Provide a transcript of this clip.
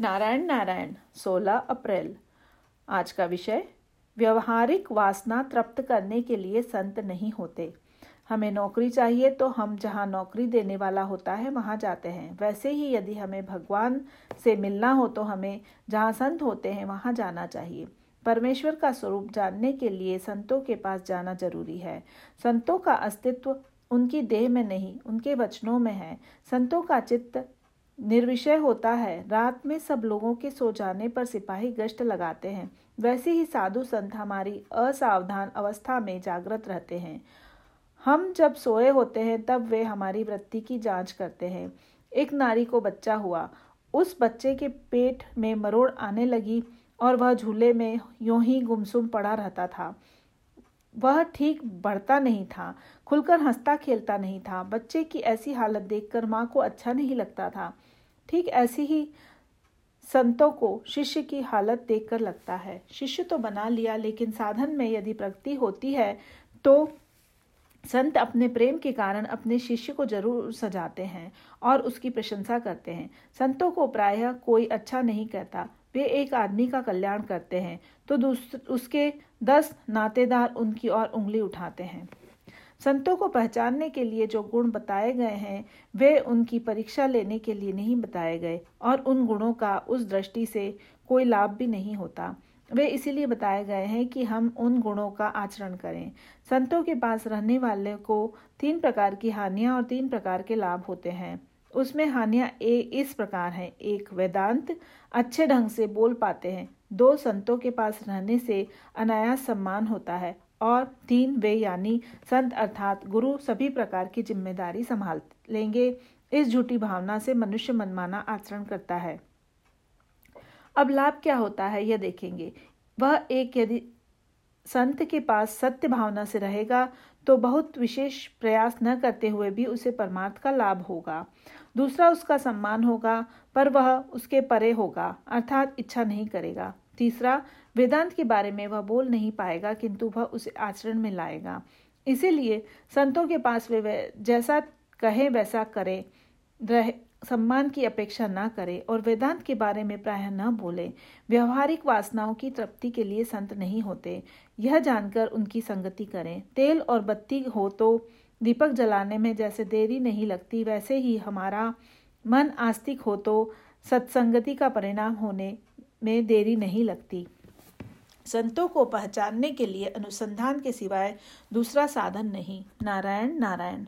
नारायण नारायण 16 अप्रैल। आज का विषय, व्यवहारिक वासना तृप्त करने के लिए संत नहीं होते। हमें नौकरी चाहिए तो हम जहाँ नौकरी देने वाला होता है, वहाँ जाते हैं। वैसे ही यदि हमें भगवान से मिलना हो तो हमें जहाँ संत होते हैं, वहाँ जाना चाहिए। परमेश्वर का स्वरूप जानने के लिए संतों के पास जाना ज़रूरी है। संतों का अस्तित्व उनकी देह में नहीं, उनके वचनों में है। संतों का चित्त निर्विषय होता है। रात में सब लोगों के सो जाने पर सिपाही गश्त लगाते हैं। वैसे ही साधु संत हमारी असावधान अवस्था में जागृत रहते हैं। हम जब सोए होते हैं, तब वे हमारी वृत्ति की जाँच करते हैं। एक नारी को बच्चा हुआ। उस बच्चे के पेट में मरोड़ आने लगी और वह झूले में यूँ ही गुमसुम पड़ा रहता था। वह ठीक बढ़ता नहीं था, खुलकर हंसता खेलता नहीं था। बच्चे की ऐसी हालत देखकर माँ को अच्छा नहीं लगता था। ठीक ऐसी ही संतों को शिष्य की हालत देखकर लगता है। शिष्य तो बना लिया, लेकिन साधन में यदि प्रगति होती है तो संत अपने प्रेम के कारण अपने शिष्य को ज़रूर सजाते हैं और उसकी प्रशंसा करते हैं। संतों को प्रायः कोई अच्छा नहीं कहता। वे एक आदमी का कल्याण करते हैं तो उसके दस नातेदार उनकी ओर उंगली उठाते हैं। संतों को पहचानने के लिए जो गुण बताए गए हैं, वे उनकी परीक्षा लेने के लिए नहीं बताए गए, और उन गुणों का उस दृष्टि से कोई लाभ भी नहीं होता। वे इसीलिए बताए गए हैं कि हम उन गुणों का आचरण करें। संतों के पास रहने वाले को तीन प्रकार की हानियाँ और तीन प्रकार के लाभ होते हैं। उसमें हानियाँ ए, इस प्रकार हैं। एक, वेदांत, अच्छे ढंग से बोल पाते हैं। दो, संतों के पास रहने से अनायास सम्मान होता है। और तीन वे यानी संत अर्थात गुरु सभी प्रकार की ज़िम्मेदारी संभाल लेंगे। इस झूठी भावना से मनुष्य मनमाना आचरण करता है। अब लाभ क्या होता है यह देखेंगे। वह एक यदि संत के पास सत्य भावना से रहेगा तो बहुत विशेष प्रयास न करते हुए भी उसे परमार्थ का लाभ होगा। दूसरा उसका सम्मान होगा, पर वह उसके परे होगा, अर्थात इच्छा नहीं करेगा। तीसरा, वेदांत के बारे में वह बोल नहीं पाएगा, किंतु वह उसे आचरण में लाएगा। इसीलिए संतों के पास वे जैसा कहे वैसा करे, रहे, सम्मान की अपेक्षा न करे और वेदांत के बारे में प्राय न बोले। व्यवहारिक वासनाओं की तृप्ति के लिए संत नहीं होते। यह जानकर उनकी संगति करें। तेल और बत्ती हो तो दीपक जलाने में जैसे देरी नहीं लगती, वैसे ही हमारा मन आस्तिक हो तो सत्संगति का परिणाम होने में देरी नहीं लगती। संतों को पहचानने के लिए अनुसंधान के सिवाय दूसरा साधन नहीं। नारायण नारायण।